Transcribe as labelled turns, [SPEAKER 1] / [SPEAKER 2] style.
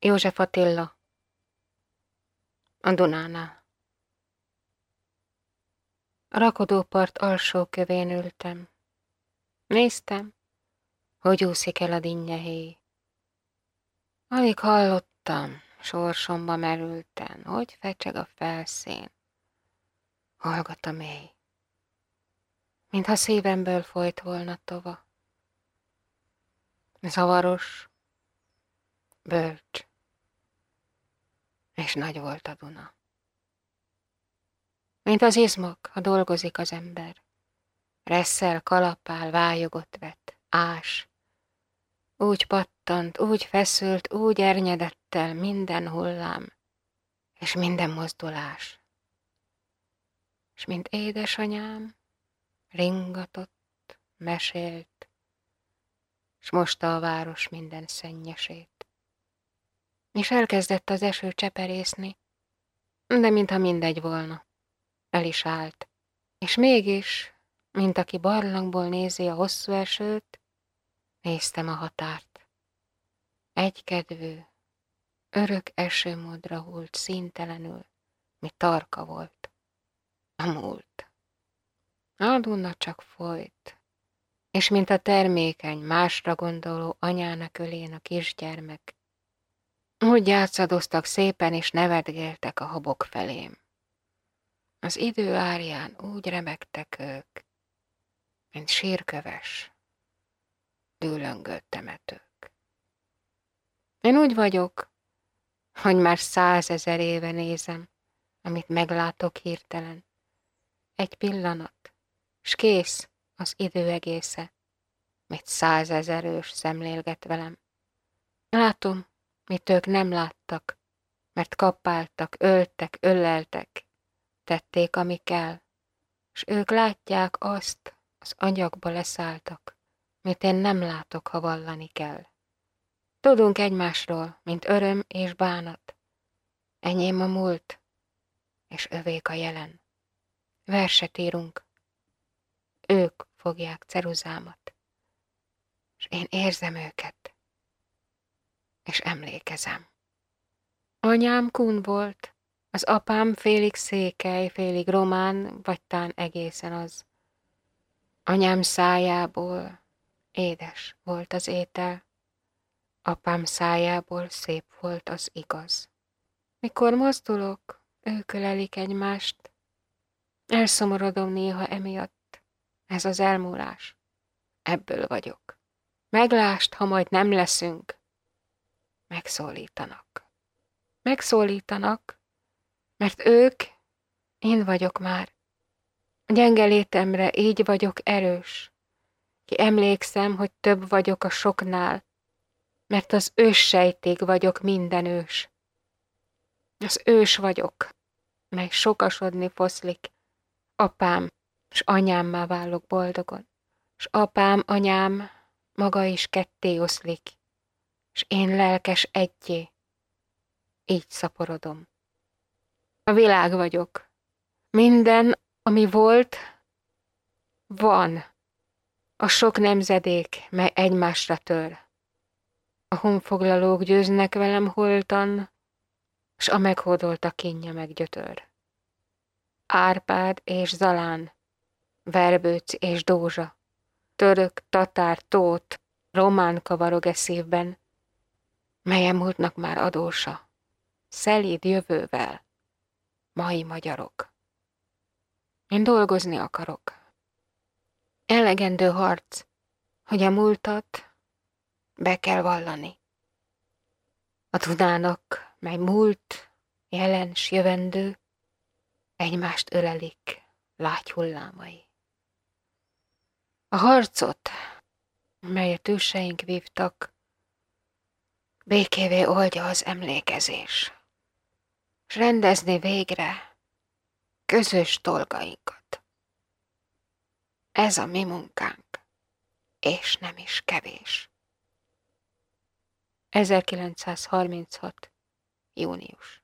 [SPEAKER 1] József Attila A Dunánál A rakodópart alsó kövén ültem. Néztem, hogy úszik el a dinnyehéj. Alig hallottam, sorsomba merülten, hogy fecseg a felszín. Hallgat a mély, mintha szívemből folyt volna tova. Zavaros, bölcs, és nagy volt a Duna. Mint az izmok, ha dolgozik az ember. Resszel, kalapál, vájogot vet, ás. Úgy pattant, úgy feszült, úgy ernyedett el minden hullám, és minden mozdulás. És mint édesanyám, ringatott, mesélt, s mosta a város minden szennyesét és elkezdett az eső cseperészni, de mintha mindegy volna. El is állt. És mégis, mint aki barlangból nézi a hosszú esőt, néztem a határt. Egykedvű, örök esőmódra hult színtelenül, mi tarka volt. A múlt. A Duna csak folyt, és mint a termékeny, másra gondoló anyának ölén a kisgyermek, úgy játszadoztak szépen, és nevetgéltek a habok felém. Az idő árján úgy remektek ők, mint sírköves, dűlöngött temetők. Én úgy vagyok, hogy már százezer éve nézem, amit meglátok hirtelen. Egy pillanat, s kész az idő egésze, mit százezer ős szemlélget velem. Látom, mit ők nem láttak, mert kapáltak, öltek, öleltek, tették, ami kell, és ők látják azt, az anyagba leszálltak, mit én nem látok, ha vallani kell. Tudunk egymásról, mint öröm és bánat. Enyém a múlt, és övék a jelen. Verset írunk. Ők fogják ceruzámat, és én érzem őket és emlékezem. Anyám kun volt, az apám félig székely, félig román, vagy tán egészen az. Anyám szájából édes volt az étel, apám szájából szép volt az igaz. Mikor mozdulok, ők ölelik egymást, elszomorodom néha emiatt, ez az elmúlás. Ebből vagyok. Meglást, ha majd nem leszünk, megszólítanak. Megszólítanak, mert ők, én vagyok már. A gyenge létemre így vagyok erős. Ki emlékszem, hogy több vagyok a soknál, mert az őssejték vagyok minden ős. Az ős vagyok, mely sokasodni foszlik. Apám s anyámmá válok boldogon, s apám, anyám maga is ketté oszlik s én lelkes egyé. Így szaporodom. A világ vagyok. Minden, ami volt, van. A sok nemzedék, mely egymásra tör. A honfoglalók győznek velem holtan, s a meghódolta kínja meggyötör. Árpád és Zalán, Verbőc és Dózsa, török, tatár, tót, román kavarog e melyen múltnak már adósa, szelíd jövővel, mai magyarok. Én dolgozni akarok. Elegendő harc, hogy a múltat be kell vallani. A tudának, mely múlt, jelen s jövendő, egymást ölelik lágy hullámai. A harcot, melyet őseink vívtak, békévé oldja az emlékezés, s rendezni végre közös dolgainkat. Ez a mi munkánk, és nem is kevés. 1936. június